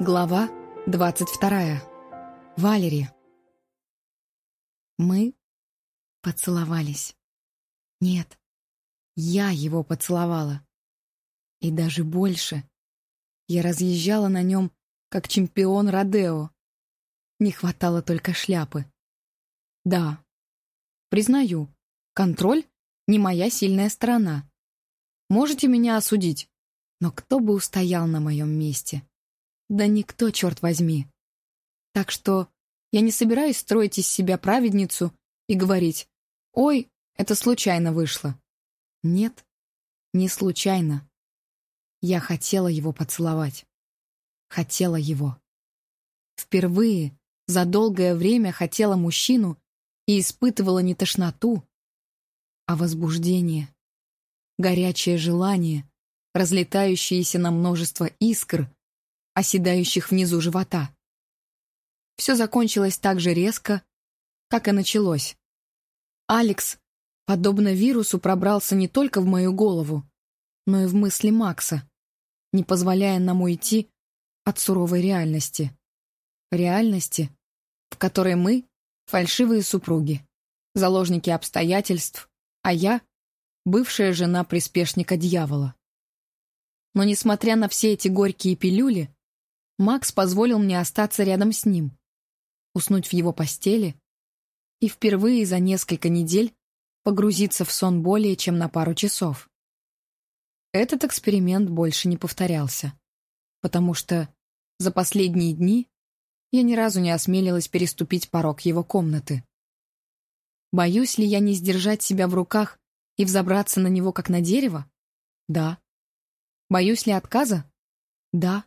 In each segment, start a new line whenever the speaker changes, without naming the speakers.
Глава 22. Валери. Мы поцеловались. Нет, я его поцеловала. И даже больше. Я разъезжала на нем, как чемпион Родео. Не хватало только шляпы. Да, признаю, контроль — не моя сильная сторона. Можете меня осудить, но кто бы устоял на моем месте? Да никто, черт возьми. Так что я не собираюсь строить из себя праведницу и говорить «Ой, это случайно вышло». Нет, не случайно. Я хотела его поцеловать. Хотела его. Впервые за долгое время хотела мужчину и испытывала не тошноту, а возбуждение. Горячее желание, разлетающееся на множество искр, оседающих внизу живота. Все закончилось так же резко, как и началось. Алекс, подобно вирусу, пробрался не только в мою голову, но и в мысли Макса, не позволяя нам уйти от суровой реальности. Реальности, в которой мы — фальшивые супруги, заложники обстоятельств, а я — бывшая жена приспешника дьявола. Но несмотря на все эти горькие пилюли, Макс позволил мне остаться рядом с ним, уснуть в его постели и впервые за несколько недель погрузиться в сон более чем на пару часов. Этот эксперимент больше не повторялся, потому что за последние дни я ни разу не осмелилась переступить порог его комнаты. Боюсь ли я не сдержать себя в руках и взобраться на него, как на дерево? Да. Боюсь ли отказа? Да.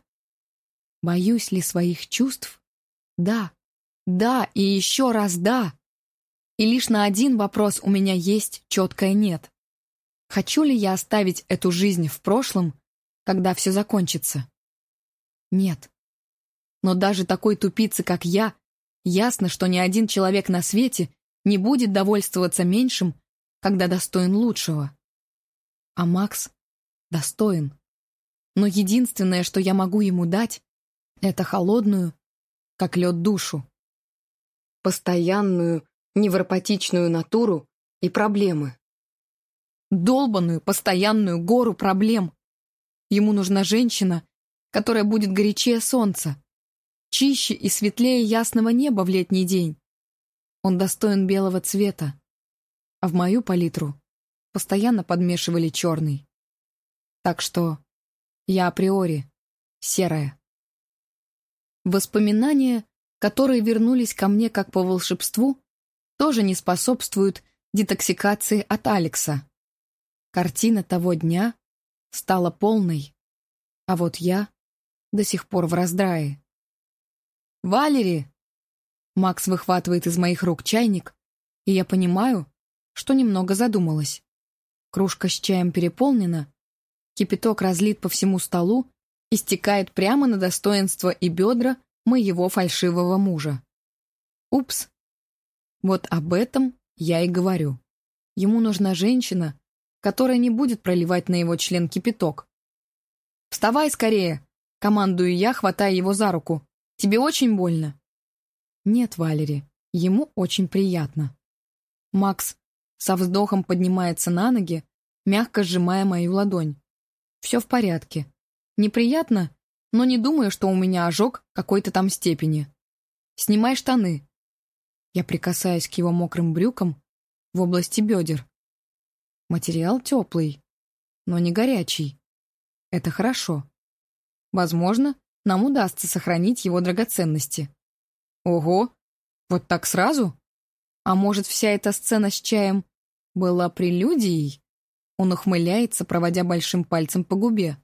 Боюсь ли своих чувств? Да. Да и еще раз да. И лишь на один вопрос у меня есть четкое «нет». Хочу ли я оставить эту жизнь в прошлом, когда все закончится? Нет. Но даже такой тупице, как я, ясно, что ни один человек на свете не будет довольствоваться меньшим, когда достоин лучшего. А Макс достоин. Но единственное, что я могу ему дать, это холодную, как лед душу. Постоянную, невропатичную натуру и проблемы. Долбанную, постоянную гору проблем. Ему нужна женщина, которая будет горячее солнца, чище и светлее ясного неба в летний день. Он достоин белого цвета, а в мою палитру постоянно подмешивали черный. Так что я априори серая. Воспоминания, которые вернулись ко мне как по волшебству, тоже не способствуют детоксикации от Алекса. Картина того дня стала полной, а вот я до сих пор в раздрае. «Валери!» Макс выхватывает из моих рук чайник, и я понимаю, что немного задумалась. Кружка с чаем переполнена, кипяток разлит по всему столу, истекает прямо на достоинство и бедра моего фальшивого мужа. Упс. Вот об этом я и говорю. Ему нужна женщина, которая не будет проливать на его член кипяток. «Вставай скорее!» — командую я, хватая его за руку. «Тебе очень больно?» «Нет, Валери, ему очень приятно». Макс со вздохом поднимается на ноги, мягко сжимая мою ладонь. «Все в порядке. Неприятно, но не думаю, что у меня ожог какой-то там степени. Снимай штаны. Я прикасаюсь к его мокрым брюкам в области бедер. Материал теплый, но не горячий. Это хорошо. Возможно, нам удастся сохранить его драгоценности. Ого, вот так сразу? А может, вся эта сцена с чаем была прелюдией? Он ухмыляется, проводя большим пальцем по губе.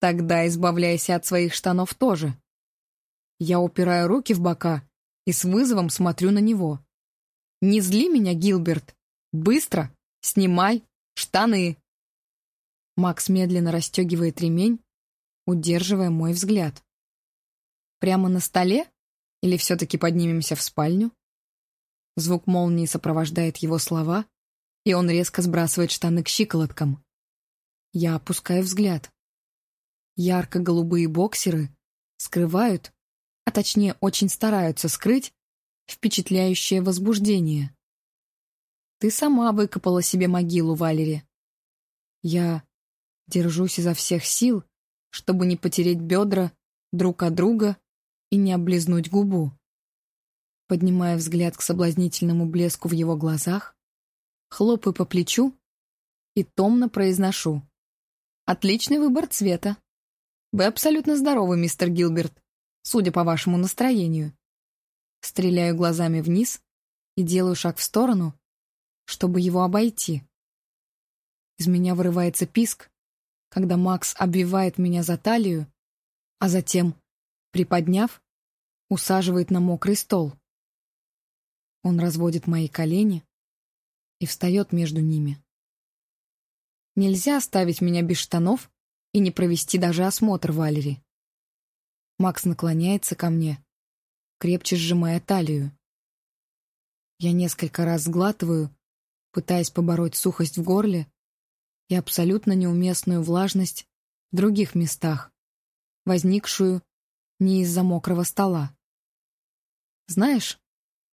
Тогда избавляйся от своих штанов тоже. Я упираю руки в бока и с вызовом смотрю на него. Не зли меня, Гилберт. Быстро снимай штаны. Макс медленно расстегивает ремень, удерживая мой взгляд. Прямо на столе? Или все-таки поднимемся в спальню? Звук молнии сопровождает его слова, и он резко сбрасывает штаны к щиколоткам. Я опускаю взгляд. Ярко-голубые боксеры скрывают, а точнее очень стараются скрыть, впечатляющее возбуждение. Ты сама выкопала себе могилу, Валери. Я держусь изо всех сил, чтобы не потереть бедра друг от друга и не облизнуть губу. Поднимая взгляд к соблазнительному блеску в его глазах, хлопаю по плечу и томно произношу. «Отличный выбор цвета. Вы абсолютно здоровы, мистер Гилберт, судя по вашему настроению». Стреляю глазами вниз и делаю шаг в сторону, чтобы его обойти. Из меня вырывается писк, когда Макс обвивает меня за талию, а затем, приподняв, усаживает на мокрый стол. Он разводит мои колени и встает между ними. Нельзя оставить меня без штанов и не провести даже осмотр Валери. Макс наклоняется ко мне, крепче сжимая талию. Я несколько раз сглатываю, пытаясь побороть сухость в горле и абсолютно неуместную влажность в других местах, возникшую не из-за мокрого стола. Знаешь,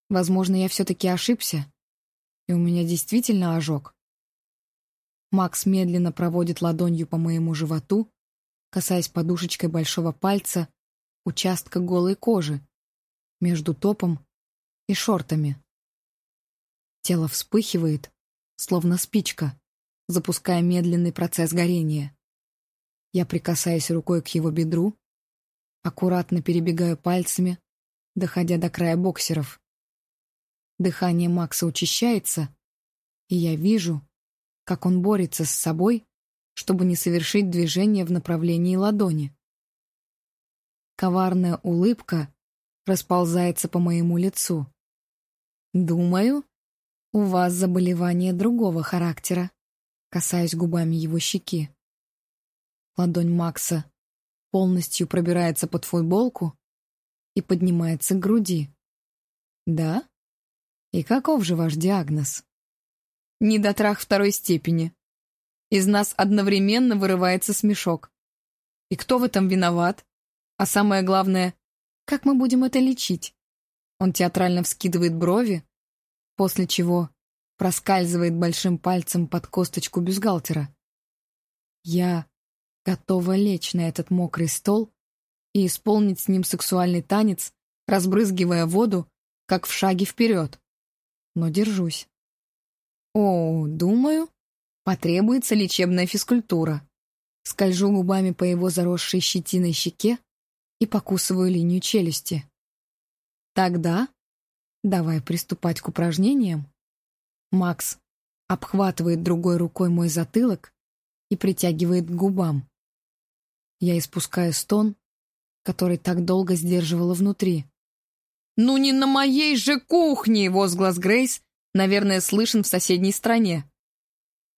возможно, я все-таки ошибся, и у меня действительно ожог. Макс медленно проводит ладонью по моему животу, касаясь подушечкой большого пальца участка голой кожи между топом и шортами. Тело вспыхивает, словно спичка, запуская медленный процесс горения. Я прикасаюсь рукой к его бедру, аккуратно перебегаю пальцами, доходя до края боксеров. Дыхание Макса учащается, и я вижу, как он борется с собой, чтобы не совершить движение в направлении ладони. Коварная улыбка расползается по моему лицу. Думаю, у вас заболевание другого характера. Касаюсь губами его щеки. Ладонь Макса полностью пробирается под футболку и поднимается к груди. Да? И каков же ваш диагноз? Недотрах второй степени. Из нас одновременно вырывается смешок. И кто в этом виноват? А самое главное, как мы будем это лечить? Он театрально вскидывает брови, после чего проскальзывает большим пальцем под косточку бюстгальтера. Я готова лечь на этот мокрый стол и исполнить с ним сексуальный танец, разбрызгивая воду, как в шаге вперед. Но держусь. О, думаю, потребуется лечебная физкультура. Скольжу губами по его заросшей щетиной щеке и покусываю линию челюсти. Тогда Давай приступать к упражнениям. Макс обхватывает другой рукой мой затылок и притягивает к губам. Я испускаю стон, который так долго сдерживала внутри. «Ну не на моей же кухне!» — возглас Грейс, наверное, слышен в соседней стране.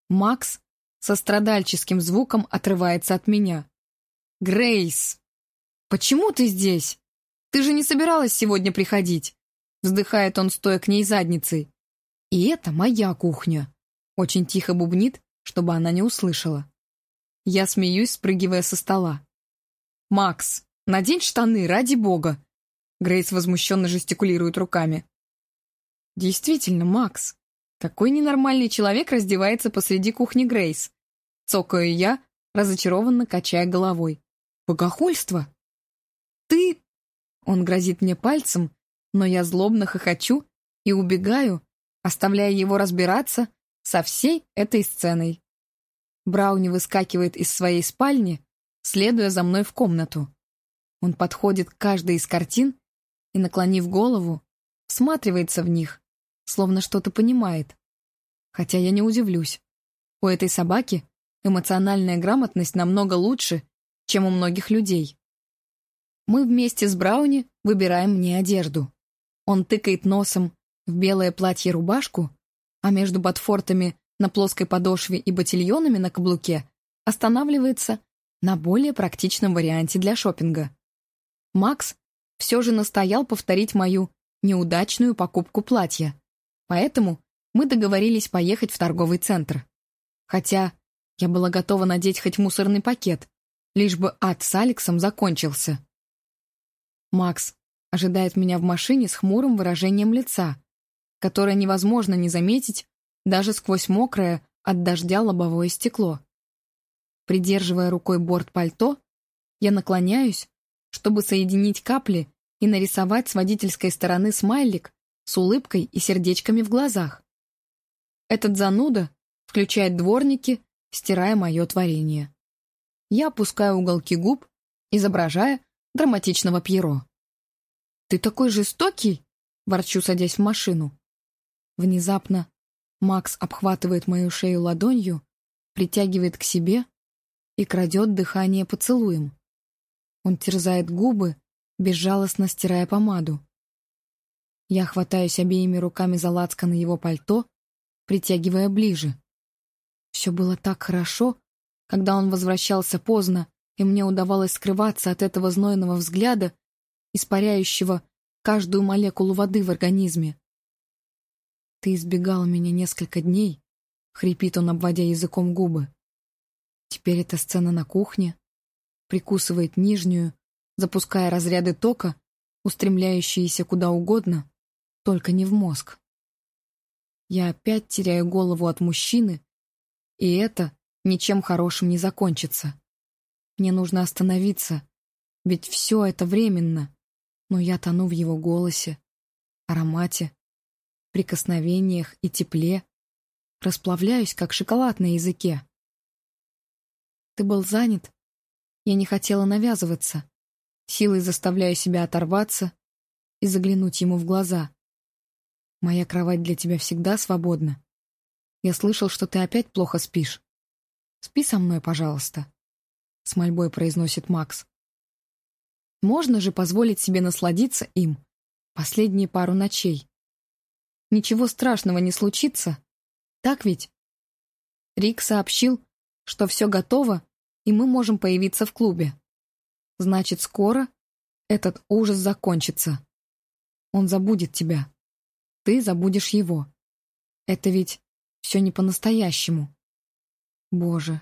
Макс со страдальческим звуком отрывается от меня. «Грейс, почему ты здесь? Ты же не собиралась сегодня приходить?» Вздыхает он, стоя к ней задницей. И это моя кухня. Очень тихо бубнит, чтобы она не услышала. Я смеюсь, спрыгивая со стола. «Макс, надень штаны, ради бога!» Грейс возмущенно жестикулирует руками. «Действительно, Макс, какой ненормальный человек раздевается посреди кухни Грейс?» Цокаю я, разочарованно качая головой. «Богохульство!» «Ты...» Он грозит мне пальцем, но я злобно хохочу и убегаю, оставляя его разбираться со всей этой сценой. Брауни выскакивает из своей спальни, следуя за мной в комнату. Он подходит к каждой из картин и, наклонив голову, всматривается в них, словно что-то понимает. Хотя я не удивлюсь. У этой собаки эмоциональная грамотность намного лучше, чем у многих людей. Мы вместе с Брауни выбираем мне одежду. Он тыкает носом в белое платье-рубашку, а между ботфортами на плоской подошве и ботильонами на каблуке останавливается на более практичном варианте для шопинга. Макс все же настоял повторить мою неудачную покупку платья, поэтому мы договорились поехать в торговый центр. Хотя я была готова надеть хоть мусорный пакет, лишь бы ад с Алексом закончился. Макс ожидает меня в машине с хмурым выражением лица, которое невозможно не заметить даже сквозь мокрое от дождя лобовое стекло. Придерживая рукой борт пальто, я наклоняюсь, чтобы соединить капли и нарисовать с водительской стороны смайлик с улыбкой и сердечками в глазах. Этот зануда включает дворники, стирая мое творение. Я опускаю уголки губ, изображая драматичного Пьеро. «Ты такой жестокий!» — ворчу, садясь в машину. Внезапно Макс обхватывает мою шею ладонью, притягивает к себе и крадет дыхание поцелуем. Он терзает губы, безжалостно стирая помаду. Я хватаюсь обеими руками за лацко на его пальто, притягивая ближе. Все было так хорошо, когда он возвращался поздно, и мне удавалось скрываться от этого знойного взгляда, испаряющего каждую молекулу воды в организме. «Ты избегал меня несколько дней», — хрипит он, обводя языком губы. Теперь эта сцена на кухне, прикусывает нижнюю, запуская разряды тока, устремляющиеся куда угодно, только не в мозг. Я опять теряю голову от мужчины, и это ничем хорошим не закончится. Мне нужно остановиться, ведь все это временно, но я тону в его голосе, аромате, прикосновениях и тепле, расплавляюсь, как шоколад на языке. Ты был занят? Я не хотела навязываться. Силой заставляю себя оторваться и заглянуть ему в глаза. Моя кровать для тебя всегда свободна. Я слышал, что ты опять плохо спишь. Спи со мной, пожалуйста с мольбой произносит Макс. Можно же позволить себе насладиться им последние пару ночей. Ничего страшного не случится, так ведь? Рик сообщил, что все готово, и мы можем появиться в клубе. Значит, скоро этот ужас закончится. Он забудет тебя. Ты забудешь его. Это ведь все не по-настоящему. Боже,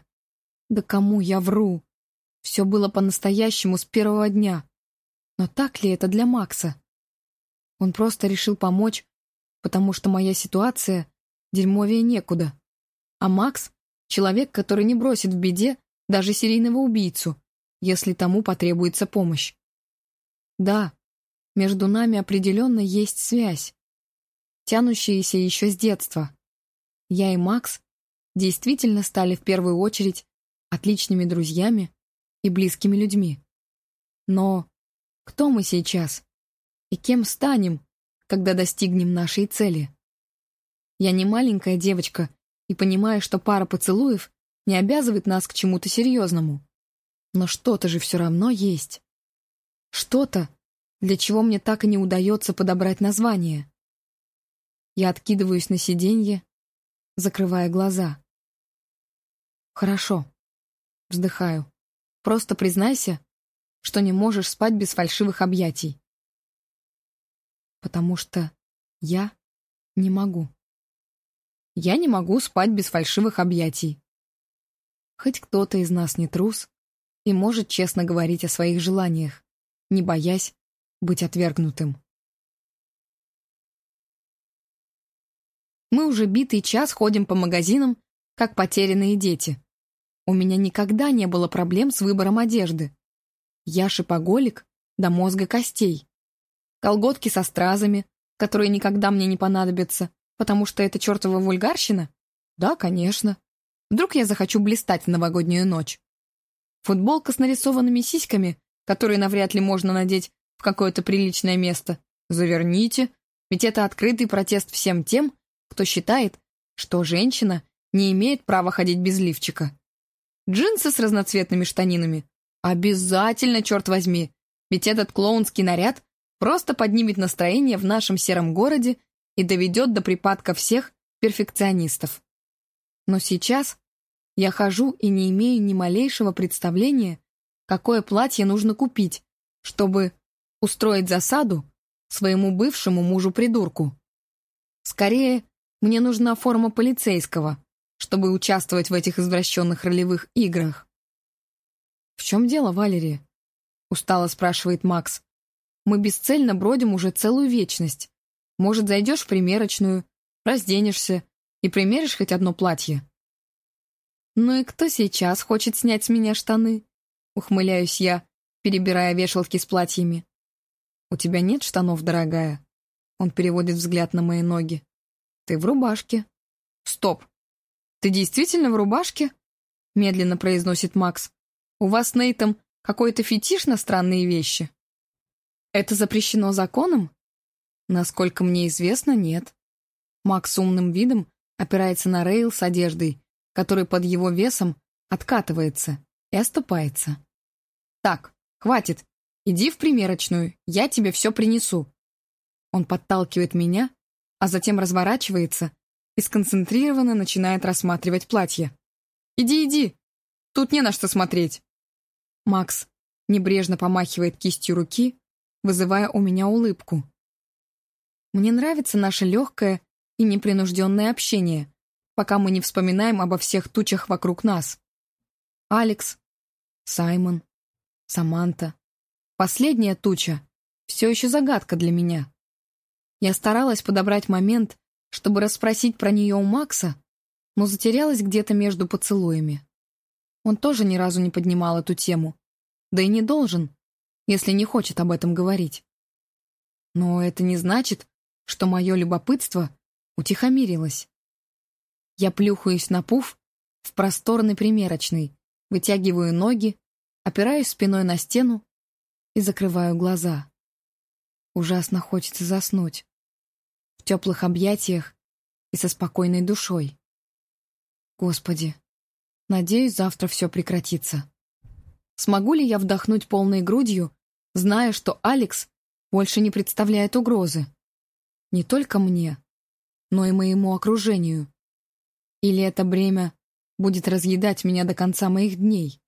да кому я вру? Все было по-настоящему с первого дня. Но так ли это для Макса? Он просто решил помочь, потому что моя ситуация дерьмовее некуда. А Макс — человек, который не бросит в беде даже серийного убийцу, если тому потребуется помощь. Да, между нами определенно есть связь, тянущаяся еще с детства. Я и Макс действительно стали в первую очередь отличными друзьями и близкими людьми. Но кто мы сейчас? И кем станем, когда достигнем нашей цели? Я не маленькая девочка и понимаю, что пара поцелуев не обязывает нас к чему-то серьезному. Но что-то же все равно есть. Что-то, для чего мне так и не удается подобрать название. Я откидываюсь на сиденье, закрывая глаза. Хорошо. Вздыхаю. Просто признайся, что не можешь спать без фальшивых объятий. Потому что я не могу. Я не могу спать без фальшивых объятий. Хоть кто-то из нас не трус и может честно говорить о своих желаниях, не боясь быть отвергнутым. Мы уже битый час ходим по магазинам, как потерянные дети. У меня никогда не было проблем с выбором одежды. Я шипоголик до мозга костей. Колготки со стразами, которые никогда мне не понадобятся, потому что это чертова вульгарщина? Да, конечно. Вдруг я захочу блистать в новогоднюю ночь. Футболка с нарисованными сиськами, которые навряд ли можно надеть в какое-то приличное место. Заверните, ведь это открытый протест всем тем, кто считает, что женщина не имеет права ходить без лифчика. Джинсы с разноцветными штанинами. Обязательно, черт возьми. Ведь этот клоунский наряд просто поднимет настроение в нашем сером городе и доведет до припадка всех перфекционистов. Но сейчас я хожу и не имею ни малейшего представления, какое платье нужно купить, чтобы устроить засаду своему бывшему мужу-придурку. Скорее, мне нужна форма полицейского, чтобы участвовать в этих извращенных ролевых играх. «В чем дело, Валерия?» — устало спрашивает Макс. Мы бесцельно бродим уже целую вечность. Может, зайдешь в примерочную, разденешься и примеришь хоть одно платье. «Ну и кто сейчас хочет снять с меня штаны?» Ухмыляюсь я, перебирая вешалки с платьями. «У тебя нет штанов, дорогая?» Он переводит взгляд на мои ноги. «Ты в рубашке». «Стоп! Ты действительно в рубашке?» Медленно произносит Макс. «У вас с Нейтом какой-то фетиш на странные вещи?» «Это запрещено законом?» «Насколько мне известно, нет». Макс умным видом опирается на рейл с одеждой, который под его весом откатывается и оступается. «Так, хватит. Иди в примерочную, я тебе все принесу». Он подталкивает меня, а затем разворачивается и сконцентрированно начинает рассматривать платье. «Иди, иди! Тут не на что смотреть!» Макс небрежно помахивает кистью руки, вызывая у меня улыбку. Мне нравится наше легкое и непринужденное общение, пока мы не вспоминаем обо всех тучах вокруг нас. Алекс, Саймон, Саманта. Последняя туча все еще загадка для меня. Я старалась подобрать момент, чтобы расспросить про нее у Макса, но затерялась где-то между поцелуями. Он тоже ни разу не поднимал эту тему, да и не должен, если не хочет об этом говорить. Но это не значит, что мое любопытство утихомирилось. Я плюхаюсь на пуф в просторной примерочной, вытягиваю ноги, опираюсь спиной на стену и закрываю глаза. Ужасно хочется заснуть в теплых объятиях и со спокойной душой. Господи, надеюсь, завтра все прекратится. Смогу ли я вдохнуть полной грудью, зная, что Алекс больше не представляет угрозы? Не только мне, но и моему окружению. Или это бремя будет разъедать меня до конца моих дней?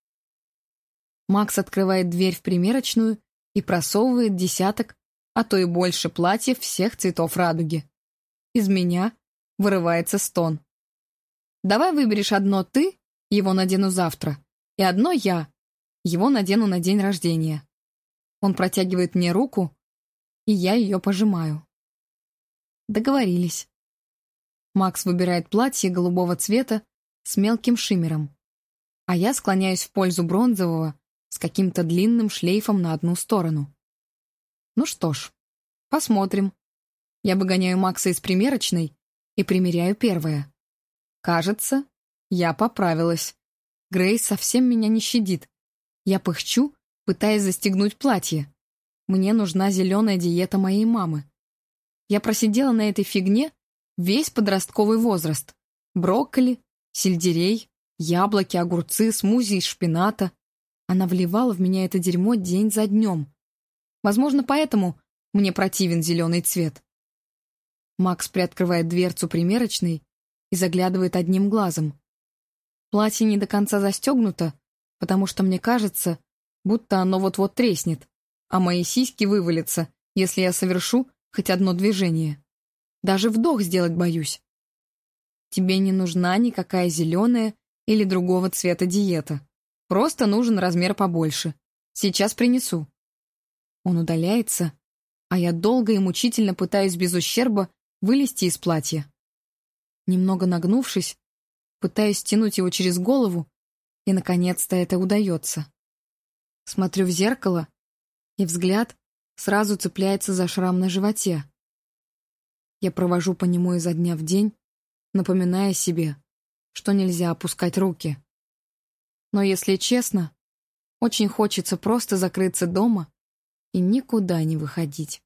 Макс открывает дверь в примерочную и просовывает десяток а то и больше платьев всех цветов радуги. Из меня вырывается стон. «Давай выберешь одно ты, его надену завтра, и одно я, его надену на день рождения». Он протягивает мне руку, и я ее пожимаю. Договорились. Макс выбирает платье голубого цвета с мелким шиммером, а я склоняюсь в пользу бронзового с каким-то длинным шлейфом на одну сторону. Ну что ж, посмотрим. Я выгоняю Макса из примерочной и примеряю первое. Кажется, я поправилась. Грейс совсем меня не щадит. Я пыхчу, пытаясь застегнуть платье. Мне нужна зеленая диета моей мамы. Я просидела на этой фигне весь подростковый возраст. Брокколи, сельдерей, яблоки, огурцы, смузи из шпината. Она вливала в меня это дерьмо день за днем. Возможно, поэтому мне противен зеленый цвет. Макс приоткрывает дверцу примерочной и заглядывает одним глазом. Платье не до конца застегнуто, потому что мне кажется, будто оно вот-вот треснет, а мои сиськи вывалятся, если я совершу хоть одно движение. Даже вдох сделать боюсь. Тебе не нужна никакая зеленая или другого цвета диета. Просто нужен размер побольше. Сейчас принесу. Он удаляется, а я долго и мучительно пытаюсь без ущерба вылезти из платья. Немного нагнувшись, пытаюсь стянуть его через голову, и, наконец-то, это удается. Смотрю в зеркало, и взгляд сразу цепляется за шрам на животе. Я провожу по нему изо дня в день, напоминая себе, что нельзя опускать руки. Но, если честно, очень хочется просто закрыться дома и никуда не выходить.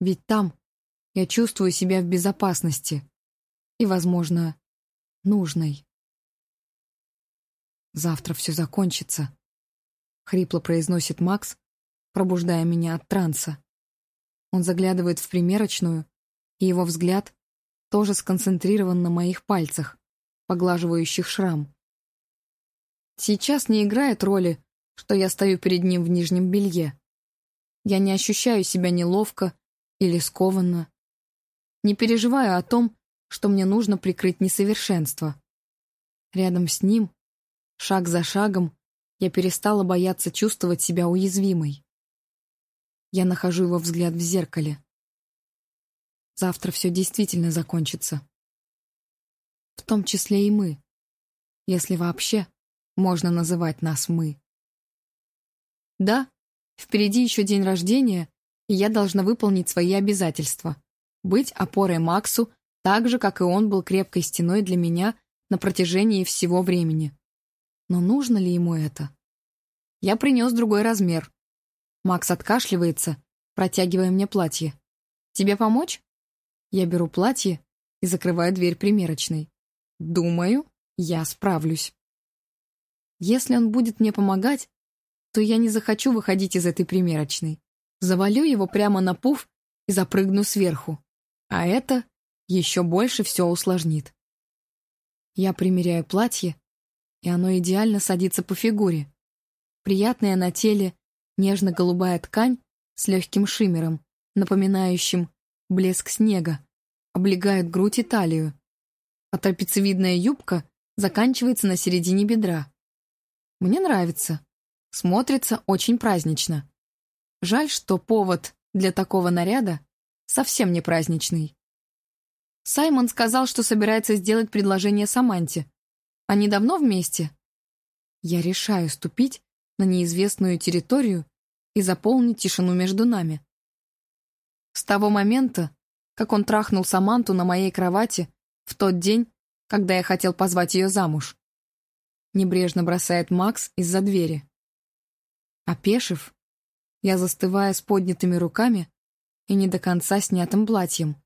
Ведь там я чувствую себя в безопасности и, возможно, нужной. «Завтра все закончится», — хрипло произносит Макс, пробуждая меня от транса. Он заглядывает в примерочную, и его взгляд тоже сконцентрирован на моих пальцах, поглаживающих шрам. Сейчас не играет роли, что я стою перед ним в нижнем белье. Я не ощущаю себя неловко или скованно. Не переживаю о том, что мне нужно прикрыть несовершенство. Рядом с ним, шаг за шагом, я перестала бояться чувствовать себя уязвимой. Я нахожу его взгляд в зеркале. Завтра все действительно закончится. В том числе и мы. Если вообще можно называть нас «мы». Да, впереди еще день рождения, и я должна выполнить свои обязательства. Быть опорой Максу, так же, как и он был крепкой стеной для меня на протяжении всего времени. Но нужно ли ему это? Я принес другой размер. Макс откашливается, протягивая мне платье. «Тебе помочь?» Я беру платье и закрываю дверь примерочной. Думаю, я справлюсь. Если он будет мне помогать, то я не захочу выходить из этой примерочной. Завалю его прямо на пуф и запрыгну сверху. А это еще больше все усложнит. Я примеряю платье, и оно идеально садится по фигуре. Приятная на теле нежно-голубая ткань с легким шиммером, напоминающим блеск снега, облегает грудь и талию, а трапециевидная юбка заканчивается на середине бедра. Мне нравится. Смотрится очень празднично. Жаль, что повод для такого наряда совсем не праздничный. Саймон сказал, что собирается сделать предложение Саманте. Они давно вместе? Я решаю ступить на неизвестную территорию и заполнить тишину между нами. С того момента, как он трахнул Саманту на моей кровати в тот день, когда я хотел позвать ее замуж. Небрежно бросает Макс из-за двери. Опешив, я застываю с поднятыми руками и не до конца снятым платьем.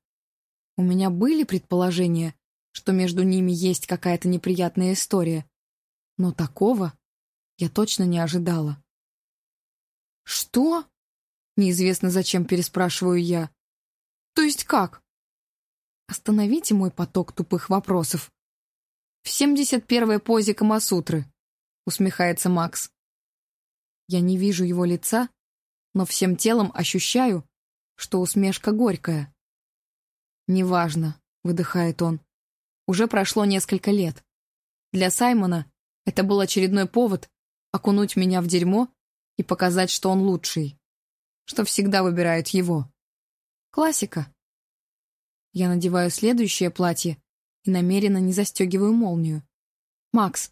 У меня были предположения, что между ними есть какая-то неприятная история, но такого я точно не ожидала. «Что?» — неизвестно зачем переспрашиваю я. «То есть как?» Остановите мой поток тупых вопросов. «В семьдесят первой позе Камасутры», — усмехается Макс. Я не вижу его лица, но всем телом ощущаю, что усмешка горькая. «Неважно», — выдыхает он. «Уже прошло несколько лет. Для Саймона это был очередной повод окунуть меня в дерьмо и показать, что он лучший, что всегда выбирают его. Классика». Я надеваю следующее платье и намеренно не застегиваю молнию. «Макс,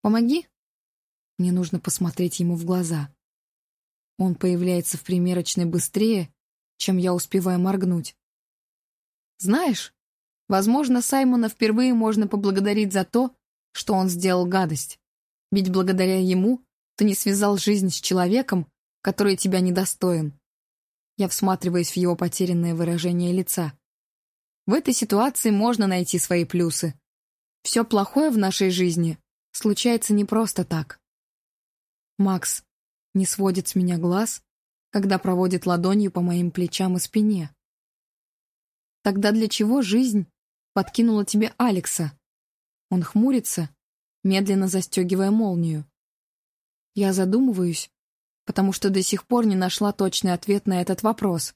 помоги!» Мне нужно посмотреть ему в глаза. Он появляется в примерочной быстрее, чем я успеваю моргнуть. Знаешь, возможно, Саймона впервые можно поблагодарить за то, что он сделал гадость. Ведь благодаря ему ты не связал жизнь с человеком, который тебя недостоин. Я всматриваюсь в его потерянное выражение лица. В этой ситуации можно найти свои плюсы. Все плохое в нашей жизни случается не просто так. Макс не сводит с меня глаз, когда проводит ладонью по моим плечам и спине. Тогда для чего жизнь подкинула тебе Алекса? Он хмурится, медленно застегивая молнию. Я задумываюсь, потому что до сих пор не нашла точный ответ на этот вопрос.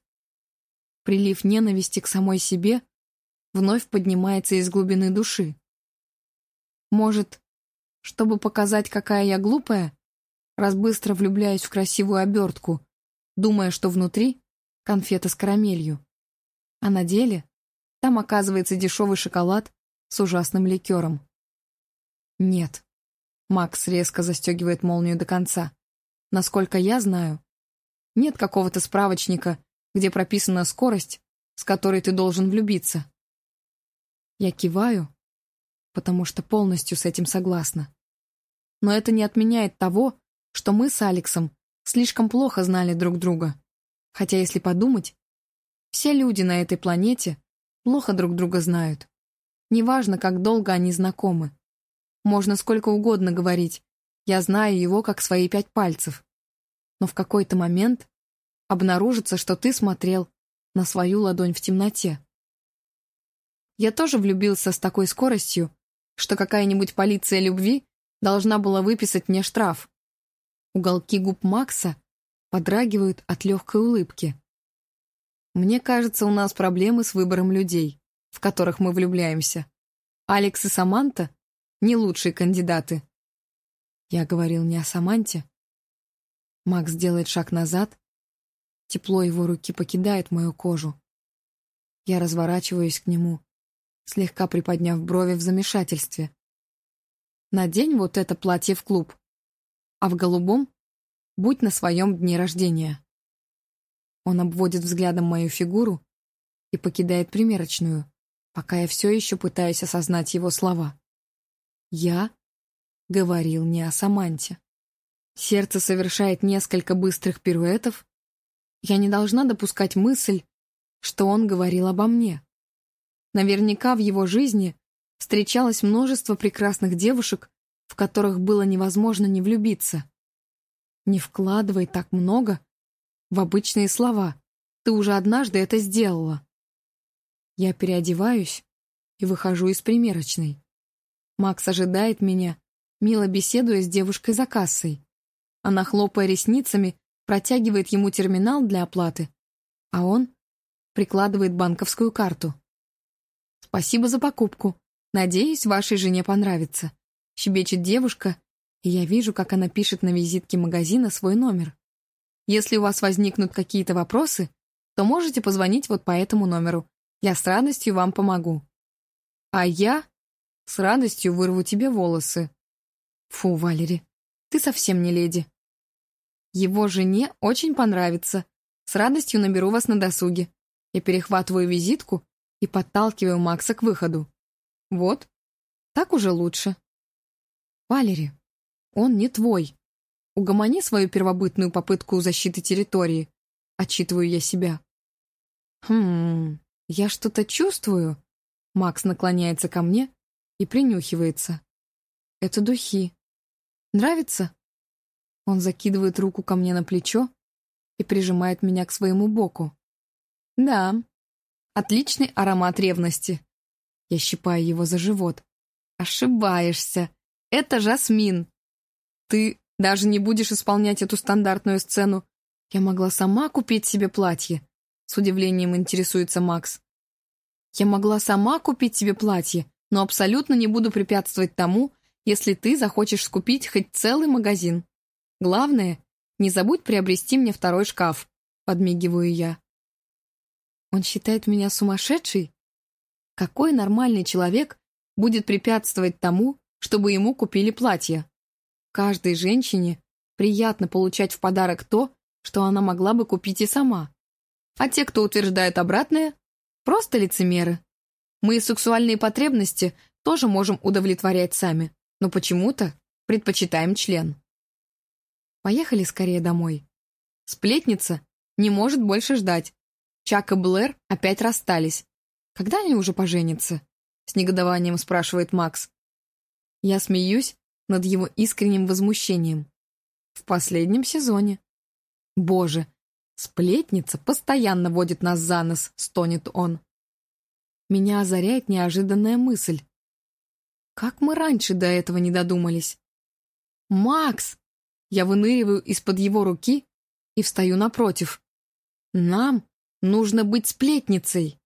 Прилив ненависти к самой себе вновь поднимается из глубины души. Может, чтобы показать, какая я глупая, раз быстро влюбляюсь в красивую обертку, думая, что внутри конфета с карамелью. А на деле там оказывается дешевый шоколад с ужасным ликером. Нет. Макс резко застегивает молнию до конца. Насколько я знаю, нет какого-то справочника, где прописана скорость, с которой ты должен влюбиться. Я киваю, потому что полностью с этим согласна. Но это не отменяет того, что мы с Алексом слишком плохо знали друг друга. Хотя, если подумать, все люди на этой планете плохо друг друга знают. Неважно, как долго они знакомы. Можно сколько угодно говорить, я знаю его как свои пять пальцев. Но в какой-то момент обнаружится, что ты смотрел на свою ладонь в темноте. Я тоже влюбился с такой скоростью, что какая-нибудь полиция любви должна была выписать мне штраф. Уголки губ Макса подрагивают от легкой улыбки. Мне кажется, у нас проблемы с выбором людей, в которых мы влюбляемся. Алекс и Саманта — не лучшие кандидаты. Я говорил не о Саманте. Макс делает шаг назад, Тепло его руки покидает мою кожу. Я разворачиваюсь к нему, слегка приподняв брови в замешательстве. Надень вот это платье в клуб, а в голубом будь на своем дне рождения. Он обводит взглядом мою фигуру и покидает примерочную, пока я все еще пытаюсь осознать его слова. Я говорил не о Саманте. Сердце совершает несколько быстрых пируэтов. Я не должна допускать мысль, что он говорил обо мне. Наверняка в его жизни встречалось множество прекрасных девушек, в которых было невозможно не влюбиться. Не вкладывай так много в обычные слова. Ты уже однажды это сделала. Я переодеваюсь и выхожу из примерочной. Макс ожидает меня, мило беседуя с девушкой за кассой. Она, хлопая ресницами, протягивает ему терминал для оплаты, а он прикладывает банковскую карту. «Спасибо за покупку. Надеюсь, вашей жене понравится», — щебечет девушка, и я вижу, как она пишет на визитке магазина свой номер. «Если у вас возникнут какие-то вопросы, то можете позвонить вот по этому номеру. Я с радостью вам помогу». «А я с радостью вырву тебе волосы». «Фу, Валери, ты совсем не леди». Его жене очень понравится. С радостью наберу вас на досуге. Я перехватываю визитку и подталкиваю Макса к выходу. Вот, так уже лучше. Валери, он не твой. Угомони свою первобытную попытку защиты территории. Отчитываю я себя. Хм, я что-то чувствую. Макс наклоняется ко мне и принюхивается. Это духи. Нравится? Он закидывает руку ко мне на плечо и прижимает меня к своему боку. Да, отличный аромат ревности. Я щипаю его за живот. Ошибаешься. Это жасмин. Ты даже не будешь исполнять эту стандартную сцену. Я могла сама купить себе платье. С удивлением интересуется Макс. Я могла сама купить себе платье, но абсолютно не буду препятствовать тому, если ты захочешь скупить хоть целый магазин. Главное, не забудь приобрести мне второй шкаф, подмигиваю я. Он считает меня сумасшедшей? Какой нормальный человек будет препятствовать тому, чтобы ему купили платье? Каждой женщине приятно получать в подарок то, что она могла бы купить и сама. А те, кто утверждает обратное, просто лицемеры. Мы и сексуальные потребности тоже можем удовлетворять сами, но почему-то предпочитаем член. Поехали скорее домой. Сплетница не может больше ждать. Чак и Блэр опять расстались. Когда они уже поженятся? С негодованием спрашивает Макс. Я смеюсь над его искренним возмущением. В последнем сезоне. Боже, сплетница постоянно водит нас за нос, стонет он. Меня озаряет неожиданная мысль. Как мы раньше до этого не додумались? «Макс!» Я выныриваю из-под его руки и встаю напротив. «Нам нужно быть сплетницей!»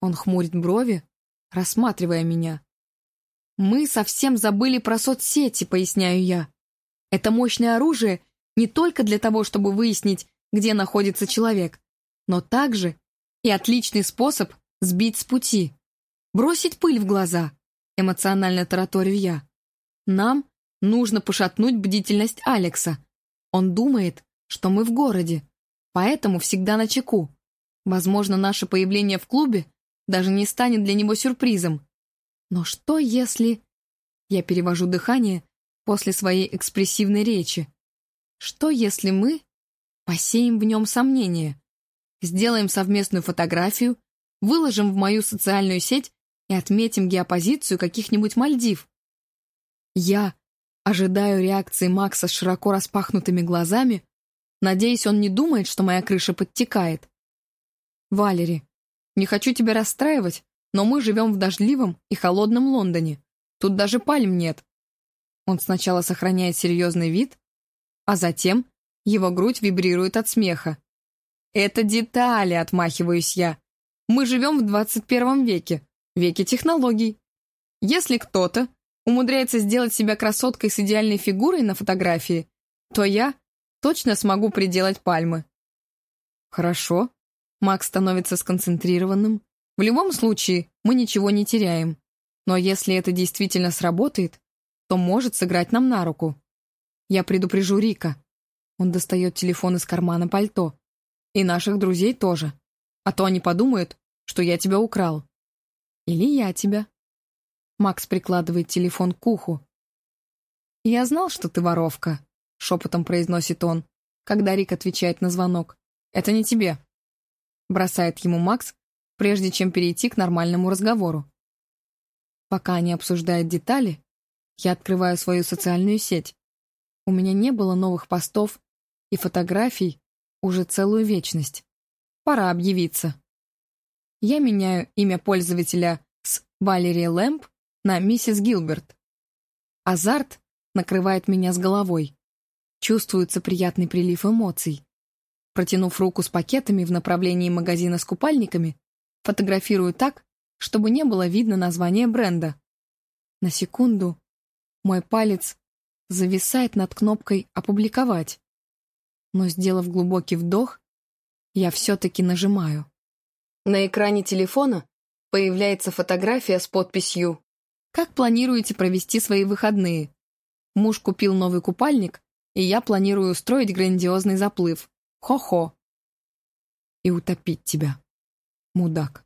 Он хмурит брови, рассматривая меня. «Мы совсем забыли про соцсети», — поясняю я. «Это мощное оружие не только для того, чтобы выяснить, где находится человек, но также и отличный способ сбить с пути, бросить пыль в глаза», — эмоционально тараторю я. «Нам Нужно пошатнуть бдительность Алекса. Он думает, что мы в городе, поэтому всегда на чеку. Возможно, наше появление в клубе даже не станет для него сюрпризом. Но что если... Я перевожу дыхание после своей экспрессивной речи. Что если мы посеем в нем сомнения, сделаем совместную фотографию, выложим в мою социальную сеть и отметим геопозицию каких-нибудь Мальдив? Я, Ожидаю реакции Макса с широко распахнутыми глазами, надеясь, он не думает, что моя крыша подтекает. «Валери, не хочу тебя расстраивать, но мы живем в дождливом и холодном Лондоне. Тут даже пальм нет». Он сначала сохраняет серьезный вид, а затем его грудь вибрирует от смеха. «Это детали», — отмахиваюсь я. «Мы живем в 21 веке, веке технологий. Если кто-то умудряется сделать себя красоткой с идеальной фигурой на фотографии, то я точно смогу приделать пальмы. Хорошо. Макс становится сконцентрированным. В любом случае, мы ничего не теряем. Но если это действительно сработает, то может сыграть нам на руку. Я предупрежу Рика. Он достает телефон из кармана пальто. И наших друзей тоже. А то они подумают, что я тебя украл. Или я тебя. Макс прикладывает телефон к уху. «Я знал, что ты воровка», — шепотом произносит он, когда Рик отвечает на звонок. «Это не тебе», — бросает ему Макс, прежде чем перейти к нормальному разговору. Пока они обсуждают детали, я открываю свою социальную сеть. У меня не было новых постов и фотографий уже целую вечность. Пора объявиться. Я меняю имя пользователя с Валерия Лэмп на миссис Гилберт. Азарт накрывает меня с головой. Чувствуется приятный прилив эмоций. Протянув руку с пакетами в направлении магазина с купальниками, фотографирую так, чтобы не было видно название бренда. На секунду мой палец зависает над кнопкой «Опубликовать». Но, сделав глубокий вдох, я все-таки нажимаю. На экране телефона появляется фотография с подписью «Как планируете провести свои выходные?» Муж купил новый купальник, и я планирую устроить грандиозный заплыв. Хо-хо. И утопить тебя, мудак.